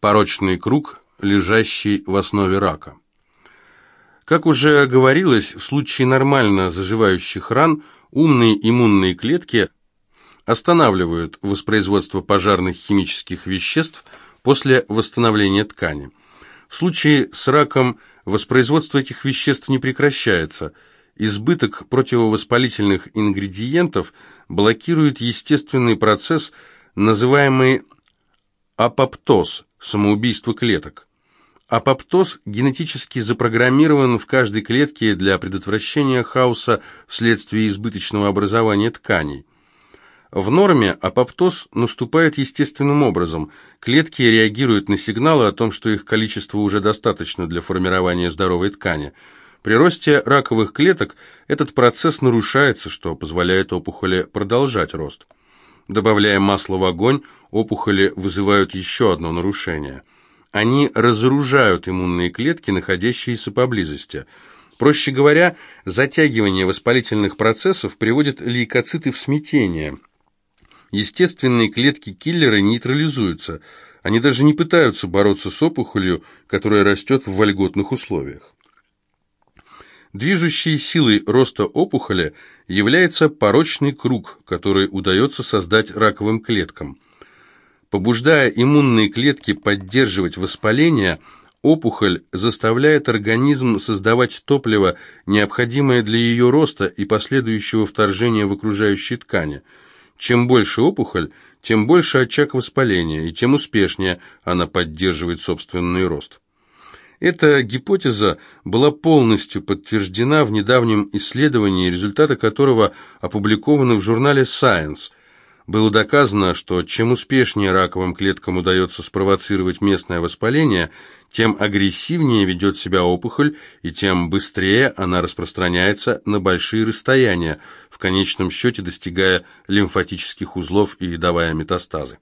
Порочный круг, лежащий в основе рака. Как уже говорилось, в случае нормально заживающих ран умные иммунные клетки останавливают воспроизводство пожарных химических веществ после восстановления ткани. В случае с раком воспроизводство этих веществ не прекращается. Избыток противовоспалительных ингредиентов блокирует естественный процесс, называемый апоптоз, самоубийство клеток. Апоптоз генетически запрограммирован в каждой клетке для предотвращения хаоса вследствие избыточного образования тканей. В норме апоптоз наступает естественным образом. Клетки реагируют на сигналы о том, что их количество уже достаточно для формирования здоровой ткани. При росте раковых клеток этот процесс нарушается, что позволяет опухоли продолжать рост. Добавляя масло в огонь, опухоли вызывают еще одно нарушение – они разоружают иммунные клетки, находящиеся поблизости. Проще говоря, затягивание воспалительных процессов приводит лейкоциты в смятение. Естественные клетки-киллеры нейтрализуются. Они даже не пытаются бороться с опухолью, которая растет в вольготных условиях. Движущей силой роста опухоли является порочный круг, который удается создать раковым клеткам – Побуждая иммунные клетки поддерживать воспаление, опухоль заставляет организм создавать топливо, необходимое для ее роста и последующего вторжения в окружающие ткани. Чем больше опухоль, тем больше очаг воспаления, и тем успешнее она поддерживает собственный рост. Эта гипотеза была полностью подтверждена в недавнем исследовании, результаты которого опубликованы в журнале Science – было доказано, что чем успешнее раковым клеткам удается спровоцировать местное воспаление, тем агрессивнее ведет себя опухоль и тем быстрее она распространяется на большие расстояния, в конечном счете достигая лимфатических узлов и давая метастазы.